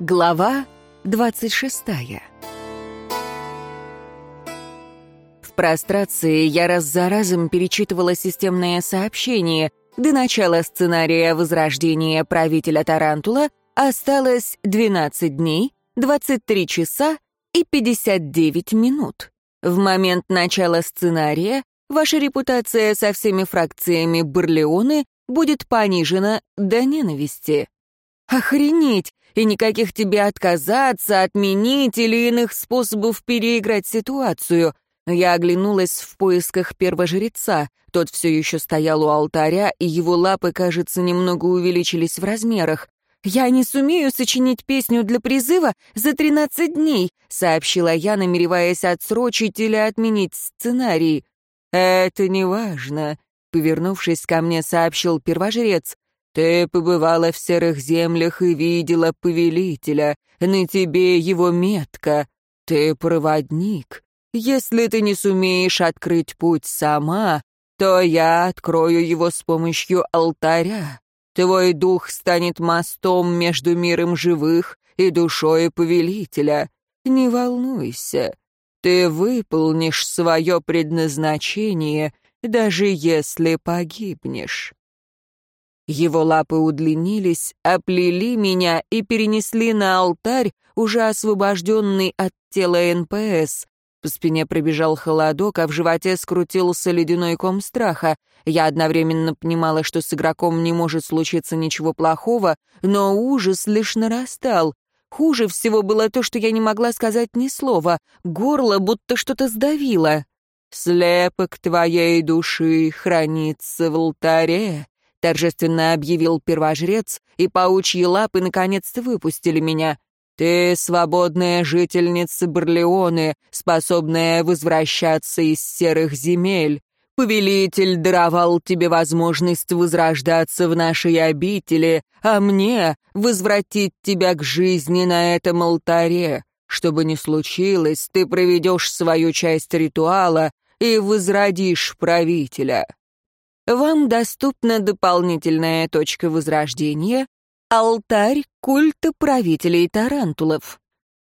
Глава 26 В прострации я раз за разом перечитывала системное сообщение. До начала сценария возрождения правителя Тарантула осталось 12 дней, 23 часа и 59 минут. В момент начала сценария ваша репутация со всеми фракциями Барлеоны будет понижена до ненависти. Охренеть! И никаких тебе отказаться, отменить или иных способов переиграть ситуацию. Я оглянулась в поисках первожреца. Тот все еще стоял у алтаря, и его лапы, кажется, немного увеличились в размерах. «Я не сумею сочинить песню для призыва за 13 дней», сообщила я, намереваясь отсрочить или отменить сценарий. «Это не важно», — повернувшись ко мне, сообщил первожрец. Ты побывала в серых землях и видела повелителя, на тебе его метка. Ты проводник. Если ты не сумеешь открыть путь сама, то я открою его с помощью алтаря. Твой дух станет мостом между миром живых и душой повелителя. Не волнуйся, ты выполнишь свое предназначение, даже если погибнешь. Его лапы удлинились, оплели меня и перенесли на алтарь, уже освобожденный от тела НПС. По спине пробежал холодок, а в животе скрутился ледяной ком страха. Я одновременно понимала, что с игроком не может случиться ничего плохого, но ужас лишь нарастал. Хуже всего было то, что я не могла сказать ни слова, горло будто что-то сдавило. «Слепок твоей души хранится в алтаре», — торжественно объявил первожрец, и паучьи лапы наконец-то выпустили меня. «Ты свободная жительница Барлеоны, способная возвращаться из серых земель. Повелитель даровал тебе возможность возрождаться в нашей обители, а мне — возвратить тебя к жизни на этом алтаре. Что бы ни случилось, ты проведешь свою часть ритуала и возродишь правителя» вам доступна дополнительная точка возрождения — алтарь культа правителей тарантулов.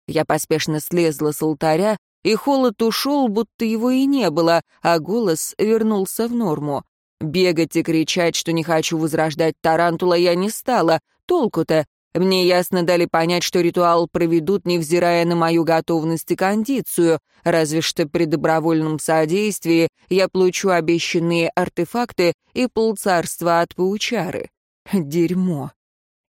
Я поспешно слезла с алтаря, и холод ушел, будто его и не было, а голос вернулся в норму. Бегать и кричать, что не хочу возрождать тарантула, я не стала. Толку-то, мне ясно дали понять, что ритуал проведут, невзирая на мою готовность и кондицию, разве что при добровольном содействии я получу обещанные артефакты и полцарства от паучары. Дерьмо.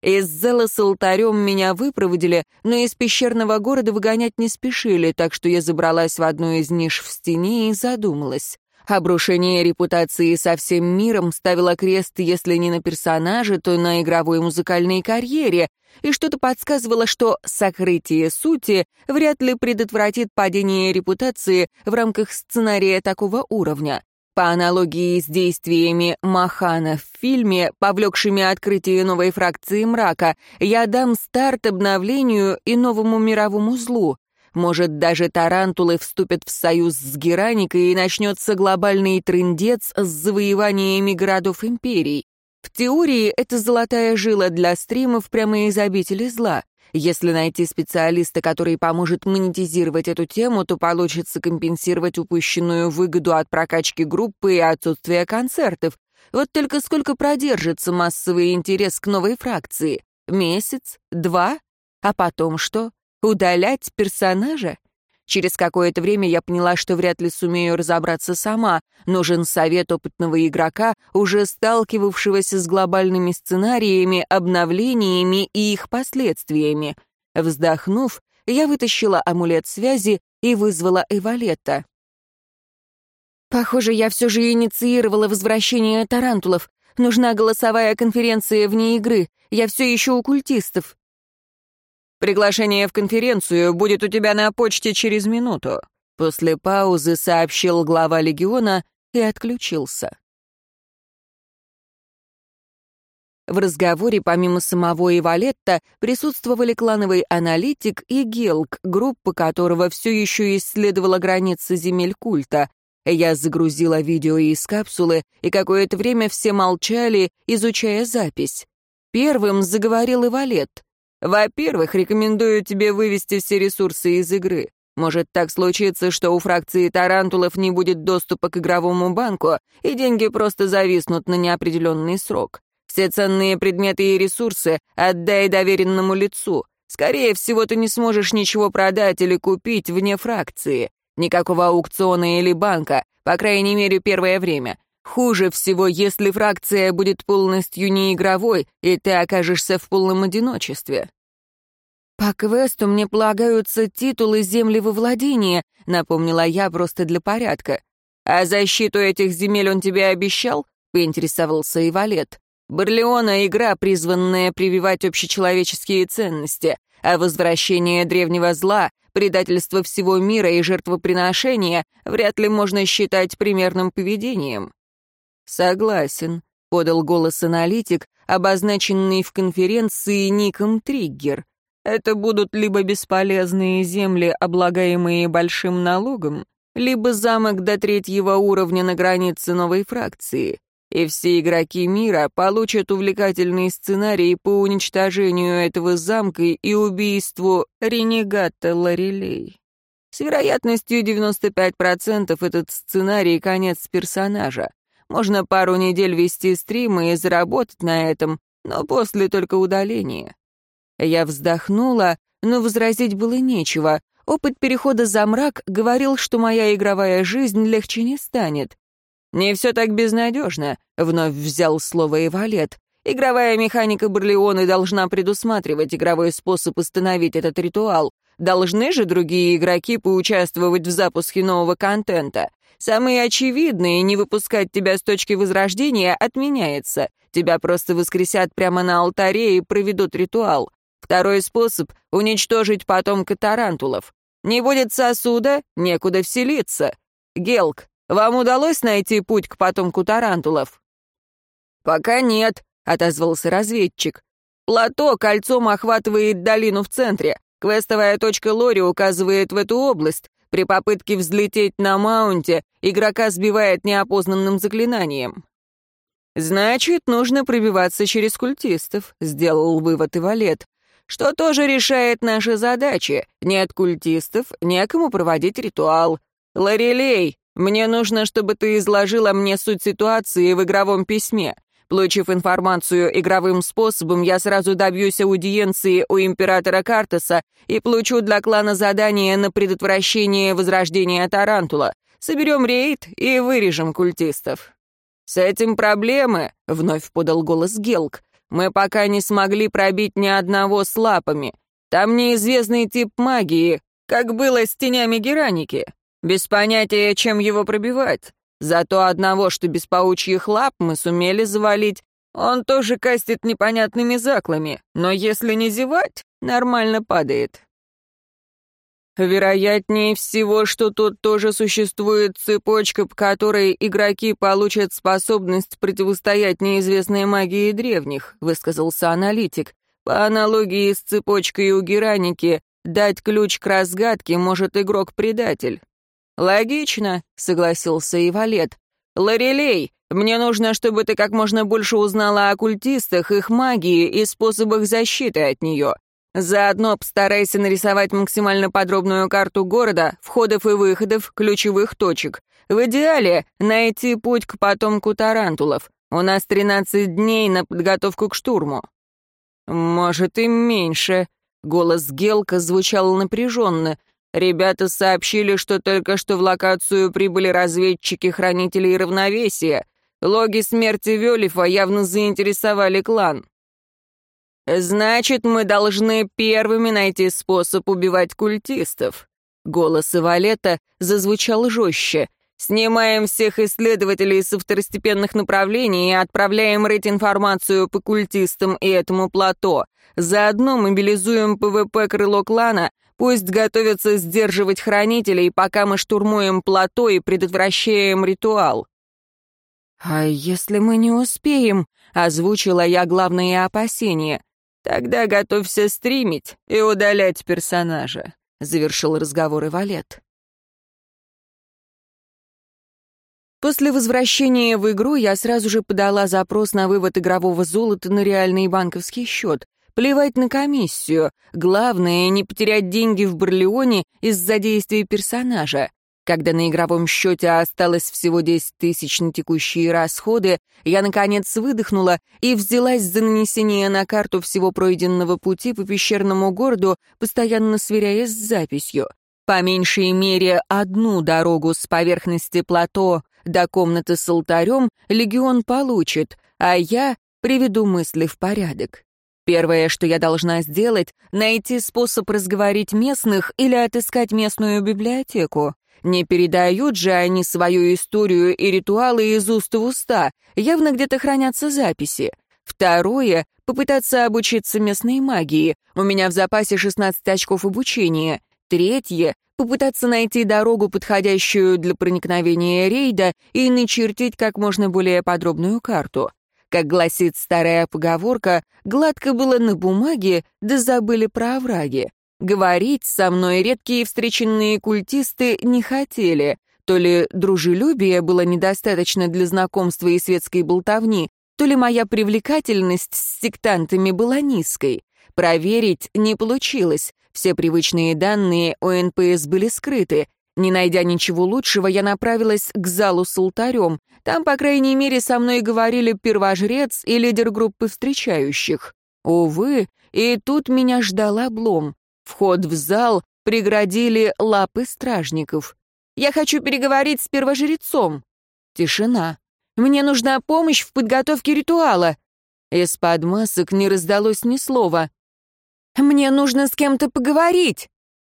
Из зала с алтарем меня выпроводили, но из пещерного города выгонять не спешили, так что я забралась в одну из ниш в стене и задумалась. Обрушение репутации со всем миром ставило крест, если не на персонаже, то на игровой музыкальной карьере, и что-то подсказывало, что сокрытие сути вряд ли предотвратит падение репутации в рамках сценария такого уровня. По аналогии с действиями Махана в фильме, повлекшими открытие новой фракции мрака, я дам старт обновлению и новому мировому злу. Может, даже тарантулы вступят в союз с Гераникой и начнется глобальный трындец с завоеваниями городов империй. В теории это золотая жила для стримов прямо из обители зла. Если найти специалиста, который поможет монетизировать эту тему, то получится компенсировать упущенную выгоду от прокачки группы и отсутствия концертов. Вот только сколько продержится массовый интерес к новой фракции? Месяц? Два? А потом что? Удалять персонажа? Через какое-то время я поняла, что вряд ли сумею разобраться сама. Нужен совет опытного игрока, уже сталкивавшегося с глобальными сценариями, обновлениями и их последствиями. Вздохнув, я вытащила амулет связи и вызвала Эвалетта. «Похоже, я все же инициировала возвращение тарантулов. Нужна голосовая конференция вне игры. Я все еще у культистов. Приглашение в конференцию будет у тебя на почте через минуту», после паузы сообщил глава легиона и отключился. В разговоре помимо самого Ивалетта присутствовали клановый аналитик и Гелк, группа которого все еще исследовала границы земель культа. Я загрузила видео из капсулы, и какое-то время все молчали, изучая запись. Первым заговорил Ивалет. Во-первых, рекомендую тебе вывести все ресурсы из игры. Может так случиться, что у фракции тарантулов не будет доступа к игровому банку, и деньги просто зависнут на неопределенный срок. Все ценные предметы и ресурсы отдай доверенному лицу. Скорее всего, ты не сможешь ничего продать или купить вне фракции. Никакого аукциона или банка, по крайней мере, первое время. Хуже всего, если фракция будет полностью неигровой, и ты окажешься в полном одиночестве. «По квесту мне полагаются титулы земли во владении», — напомнила я просто для порядка. «А защиту этих земель он тебе обещал?» — поинтересовался Ивалет. «Барлеона — игра, призванная прививать общечеловеческие ценности, а возвращение древнего зла, предательство всего мира и жертвоприношение вряд ли можно считать примерным поведением». «Согласен», — подал голос аналитик, обозначенный в конференции ником Триггер. Это будут либо бесполезные земли, облагаемые большим налогом, либо замок до третьего уровня на границе новой фракции. И все игроки мира получат увлекательный сценарий по уничтожению этого замка и убийству ренегата Лорелей. С вероятностью 95% этот сценарий — конец персонажа. Можно пару недель вести стримы и заработать на этом, но после только удаления. Я вздохнула, но возразить было нечего. Опыт перехода за мрак говорил, что моя игровая жизнь легче не станет. «Не все так безнадежно», — вновь взял слово Эвалет. «Игровая механика Барлеоны должна предусматривать игровой способ установить этот ритуал. Должны же другие игроки поучаствовать в запуске нового контента. Самые очевидные, не выпускать тебя с точки возрождения, отменяется. Тебя просто воскресят прямо на алтаре и проведут ритуал. Второй способ — уничтожить потомка тарантулов. Не будет сосуда, некуда вселиться. Гелк, вам удалось найти путь к потомку тарантулов? Пока нет, — отозвался разведчик. Плато кольцом охватывает долину в центре. Квестовая точка Лори указывает в эту область. При попытке взлететь на маунте игрока сбивает неопознанным заклинанием. «Значит, нужно пробиваться через культистов», — сделал вывод Ивалет что тоже решает наши задачи. Нет культистов, некому проводить ритуал. Лорелей, мне нужно, чтобы ты изложила мне суть ситуации в игровом письме. Получив информацию игровым способом, я сразу добьюсь аудиенции у императора Картеса и получу для клана задание на предотвращение возрождения Тарантула. Соберем рейд и вырежем культистов. «С этим проблемы», — вновь подал голос Гелк. Мы пока не смогли пробить ни одного с лапами. Там неизвестный тип магии, как было с тенями Гераники. Без понятия, чем его пробивать. Зато одного, что без паучьих лап, мы сумели завалить. Он тоже кастит непонятными заклами, но если не зевать, нормально падает. Вероятнее всего, что тут тоже существует цепочка, по которой игроки получат способность противостоять неизвестной магии древних, высказался аналитик. По аналогии с цепочкой у Гераники, дать ключ к разгадке может игрок-предатель. «Логично», — согласился Ивалет. «Лорелей, мне нужно, чтобы ты как можно больше узнала о культистах, их магии и способах защиты от нее. Заодно постарайся нарисовать максимально подробную карту города, входов и выходов, ключевых точек. В идеале найти путь к потомку тарантулов. У нас 13 дней на подготовку к штурму». «Может, и меньше». Голос Гелка звучал напряженно. «Ребята сообщили, что только что в локацию прибыли разведчики-хранители равновесия. Логи смерти Велифа явно заинтересовали клан». «Значит, мы должны первыми найти способ убивать культистов». Голос Ивалета зазвучал жестче. «Снимаем всех исследователей со второстепенных направлений и отправляем рыть информацию по культистам и этому плато. Заодно мобилизуем PvP крыло клана, пусть готовятся сдерживать хранителей, пока мы штурмуем плато и предотвращаем ритуал». «А если мы не успеем?» — озвучила я главные опасения. «Тогда готовься стримить и удалять персонажа», — завершил разговор Ивалет. После возвращения в игру я сразу же подала запрос на вывод игрового золота на реальный банковский счет. Плевать на комиссию. Главное — не потерять деньги в Барлеоне из-за действий персонажа. Когда на игровом счете осталось всего 10 тысяч на текущие расходы, я, наконец, выдохнула и взялась за нанесение на карту всего пройденного пути по пещерному городу, постоянно сверяясь с записью. По меньшей мере одну дорогу с поверхности плато до комнаты с алтарем легион получит, а я приведу мысли в порядок. Первое, что я должна сделать, найти способ разговорить местных или отыскать местную библиотеку. Не передают же они свою историю и ритуалы из уст в уста, явно где-то хранятся записи. Второе — попытаться обучиться местной магии. У меня в запасе 16 очков обучения. Третье — попытаться найти дорогу, подходящую для проникновения рейда, и начертить как можно более подробную карту. Как гласит старая поговорка, гладко было на бумаге, да забыли про овраги. Говорить со мной редкие встреченные культисты не хотели. То ли дружелюбия было недостаточно для знакомства и светской болтовни, то ли моя привлекательность с сектантами была низкой. Проверить не получилось. Все привычные данные о NPC были скрыты. Не найдя ничего лучшего, я направилась к залу с алтарем. Там, по крайней мере, со мной говорили первожрец и лидер группы встречающих. Увы, и тут меня ждал облом. Вход в зал преградили лапы стражников. «Я хочу переговорить с первожрецом». Тишина. «Мне нужна помощь в подготовке ритуала». Из-под масок не раздалось ни слова. «Мне нужно с кем-то поговорить».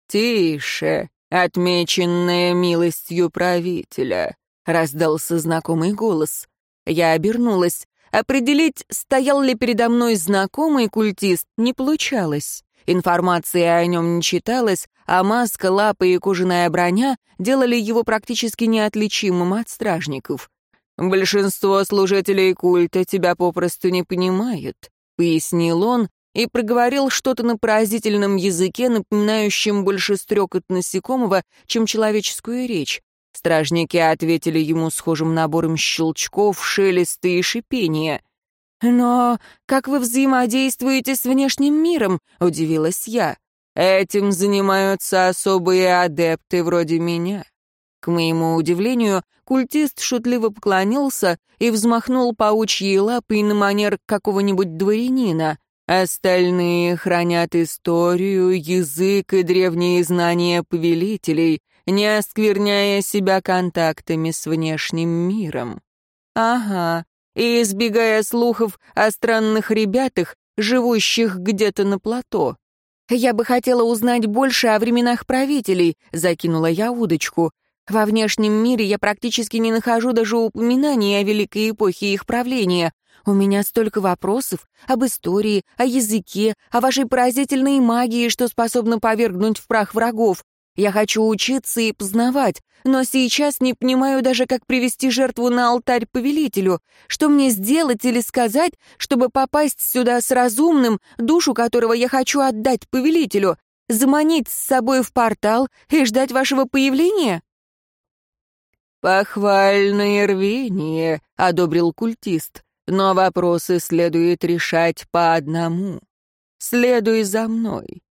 «Тише, отмеченная милостью правителя», — раздался знакомый голос. Я обернулась. Определить, стоял ли передо мной знакомый культист, не получалось. Информация о нем не читалась, а маска, лапы и кожаная броня делали его практически неотличимым от стражников. «Большинство служителей культа тебя попросту не понимают», — пояснил он и проговорил что-то на поразительном языке, напоминающем больше стрекот насекомого, чем человеческую речь. Стражники ответили ему схожим набором щелчков, шелеста и шипения — «Но как вы взаимодействуете с внешним миром?» — удивилась я. «Этим занимаются особые адепты вроде меня». К моему удивлению, культист шутливо поклонился и взмахнул паучьей лапой на манер какого-нибудь дворянина. Остальные хранят историю, язык и древние знания повелителей, не оскверняя себя контактами с внешним миром. Ага, и избегая слухов о странных ребятах, живущих где-то на плато. «Я бы хотела узнать больше о временах правителей», — закинула я удочку. «Во внешнем мире я практически не нахожу даже упоминаний о великой эпохе их правления. У меня столько вопросов об истории, о языке, о вашей поразительной магии, что способна повергнуть в прах врагов. Я хочу учиться и познавать, но сейчас не понимаю даже, как привести жертву на алтарь повелителю. Что мне сделать или сказать, чтобы попасть сюда с разумным, душу которого я хочу отдать повелителю? Заманить с собой в портал и ждать вашего появления?» «Похвальное рвение», — одобрил культист, «но вопросы следует решать по одному. Следуй за мной».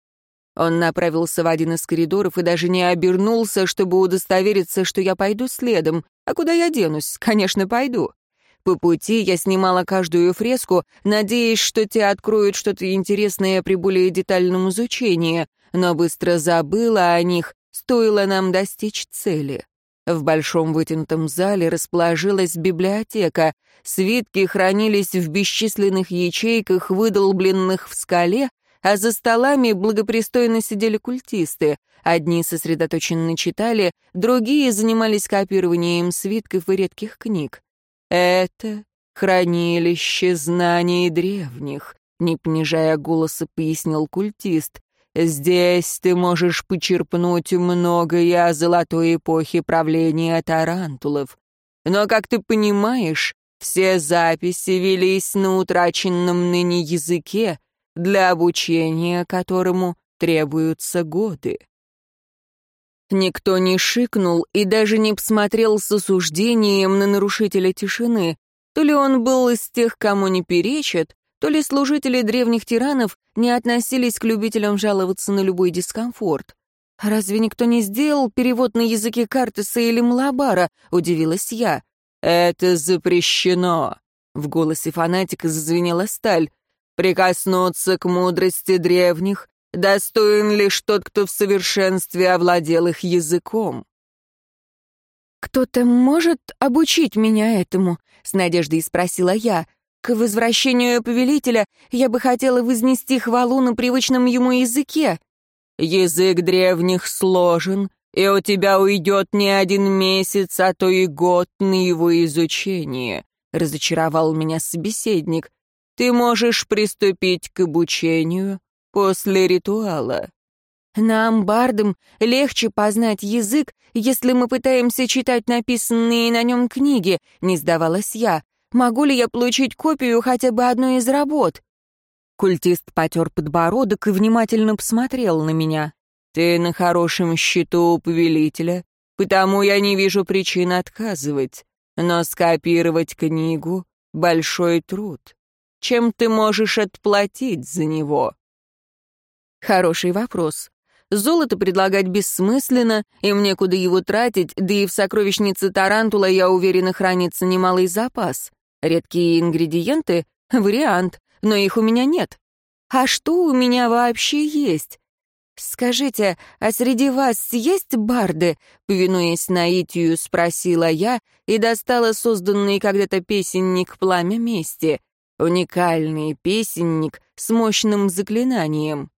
Он направился в один из коридоров и даже не обернулся, чтобы удостовериться, что я пойду следом. А куда я денусь? Конечно, пойду. По пути я снимала каждую фреску, надеясь, что те откроют что-то интересное при более детальном изучении, но быстро забыла о них, стоило нам достичь цели. В большом вытянутом зале расположилась библиотека. Свитки хранились в бесчисленных ячейках, выдолбленных в скале, а за столами благопристойно сидели культисты. Одни сосредоточенно читали, другие занимались копированием свитков и редких книг. «Это хранилище знаний древних», — не понижая голоса, пояснил культист. «Здесь ты можешь почерпнуть многое о золотой эпохе правления тарантулов. Но, как ты понимаешь, все записи велись на утраченном ныне языке, для обучения которому требуются годы. Никто не шикнул и даже не посмотрел с осуждением на нарушителя тишины. То ли он был из тех, кому не перечат, то ли служители древних тиранов не относились к любителям жаловаться на любой дискомфорт. «Разве никто не сделал перевод на языке Картеса или Млабара?» — удивилась я. «Это запрещено!» — в голосе фанатика зазвенела сталь. «Прикоснуться к мудрости древних достоин лишь тот, кто в совершенстве овладел их языком». «Кто-то может обучить меня этому?» — с надеждой спросила я. «К возвращению повелителя я бы хотела вознести хвалу на привычном ему языке». Язык древних сложен, и у тебя уйдет не один месяц, а то и год на его изучение», — разочаровал меня собеседник. «Ты можешь приступить к обучению после ритуала». «Нам, бардам, легче познать язык, если мы пытаемся читать написанные на нем книги», — не сдавалась я. «Могу ли я получить копию хотя бы одной из работ?» Культист потер подбородок и внимательно посмотрел на меня. «Ты на хорошем счету у повелителя, потому я не вижу причин отказывать. Но скопировать книгу — большой труд. Чем ты можешь отплатить за него?» Хороший вопрос. Золото предлагать бессмысленно, им некуда его тратить, да и в сокровищнице Тарантула, я уверена, хранится немалый запас. Редкие ингредиенты — вариант, но их у меня нет. А что у меня вообще есть? «Скажите, а среди вас есть барды?» — повинуясь наитию, спросила я и достала созданный когда-то песенник «Пламя мести». Уникальный песенник с мощным заклинанием.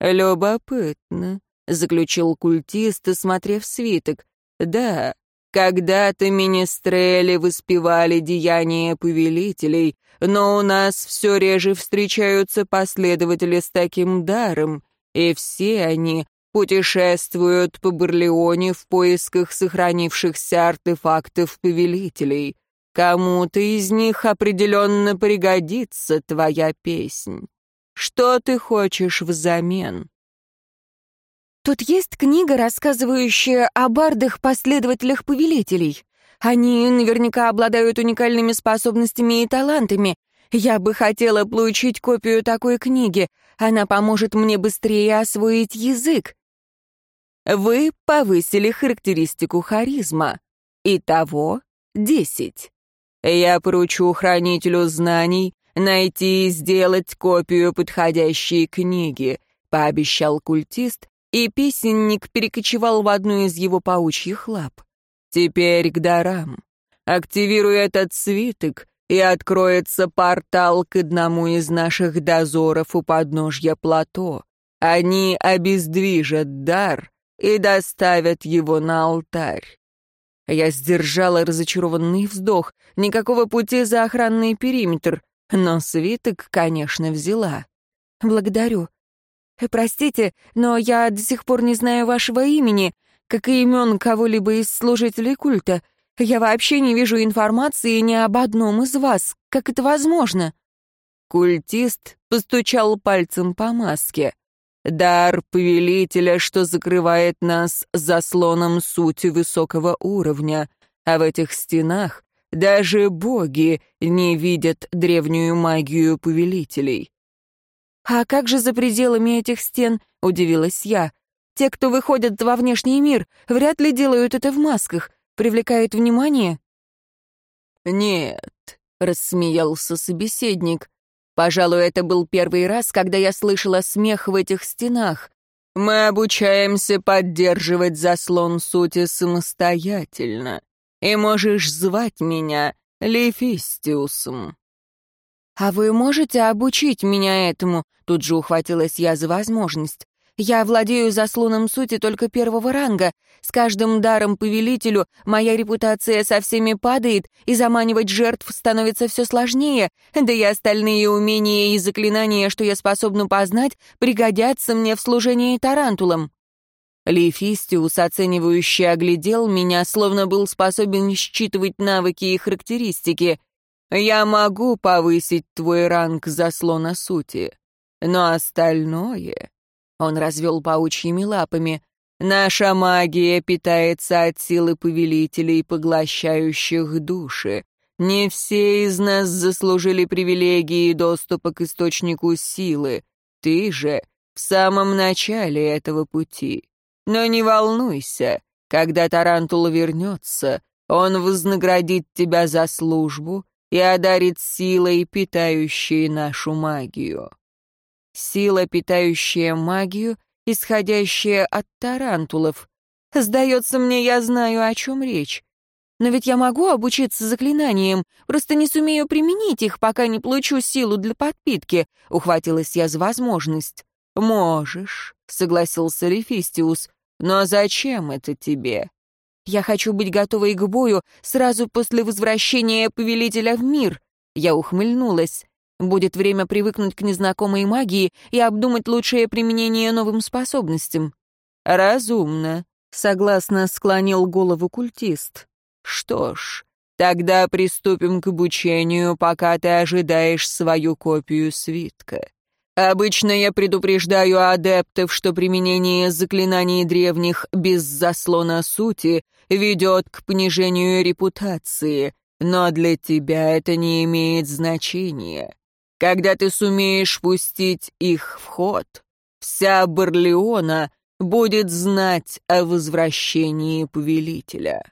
«Любопытно», — заключил культист, осмотрев свиток. «Да, когда-то министрели воспевали деяния повелителей, но у нас все реже встречаются последователи с таким даром, и все они путешествуют по Барлеоне в поисках сохранившихся артефактов повелителей. Кому-то из них определенно пригодится твоя песнь. Что ты хочешь взамен?» Тут есть книга, рассказывающая о бардах-последователях повелителей. Они наверняка обладают уникальными способностями и талантами. Я бы хотела получить копию такой книги. Она поможет мне быстрее освоить язык. Вы повысили характеристику харизма. Итого десять. Я поручу хранителю знаний найти и сделать копию подходящей книги, пообещал культист и песенник перекочевал в одну из его паучьих лап. «Теперь к дарам. Активируй этот свиток, и откроется портал к одному из наших дозоров у подножья плато. Они обездвижат дар и доставят его на алтарь». Я сдержала разочарованный вздох. Никакого пути за охранный периметр, но свиток, конечно, взяла. «Благодарю. Э, «Простите, но я до сих пор не знаю вашего имени, как и имен кого-либо из служителей культа. Я вообще не вижу информации ни об одном из вас. Как это возможно?» Культист постучал пальцем по маске. «Дар повелителя, что закрывает нас заслоном сути высокого уровня, а в этих стенах даже боги не видят древнюю магию повелителей. «А как же за пределами этих стен?» — удивилась я. «Те, кто выходят во внешний мир, вряд ли делают это в масках. Привлекает внимание?» «Нет», — рассмеялся собеседник. «Пожалуй, это был первый раз, когда я слышала смех в этих стенах. Мы обучаемся поддерживать заслон сути самостоятельно. И можешь звать меня Лефистиусом». «А вы можете обучить меня этому?» Тут же ухватилась я за возможность. «Я владею заслоном сути только первого ранга. С каждым даром повелителю моя репутация со всеми падает, и заманивать жертв становится все сложнее, да и остальные умения и заклинания, что я способна познать, пригодятся мне в служении тарантулам». Лефистиус, оценивающе оглядел меня, словно был способен считывать навыки и характеристики — я могу повысить твой ранг заслона сути, но остальное...» Он развел паучьими лапами. «Наша магия питается от силы повелителей, поглощающих души. Не все из нас заслужили привилегии доступа к источнику силы. Ты же в самом начале этого пути. Но не волнуйся, когда Тарантул вернется, он вознаградит тебя за службу и одарит силой, питающей нашу магию. Сила, питающая магию, исходящая от тарантулов. Сдается мне, я знаю, о чем речь. Но ведь я могу обучиться заклинаниям, просто не сумею применить их, пока не получу силу для подпитки», — ухватилась я за возможность. «Можешь», — согласился Рефистиус, — «но зачем это тебе?» «Я хочу быть готовой к бою сразу после возвращения Повелителя в мир», — я ухмыльнулась. «Будет время привыкнуть к незнакомой магии и обдумать лучшее применение новым способностям». «Разумно», — согласно склонил голову культист. Что ж, тогда приступим к обучению, пока ты ожидаешь свою копию свитка. Обычно я предупреждаю адептов, что применение заклинаний древних без заслона сути ведет к понижению репутации, но для тебя это не имеет значения. Когда ты сумеешь пустить их в ход, вся Барлеона будет знать о возвращении повелителя.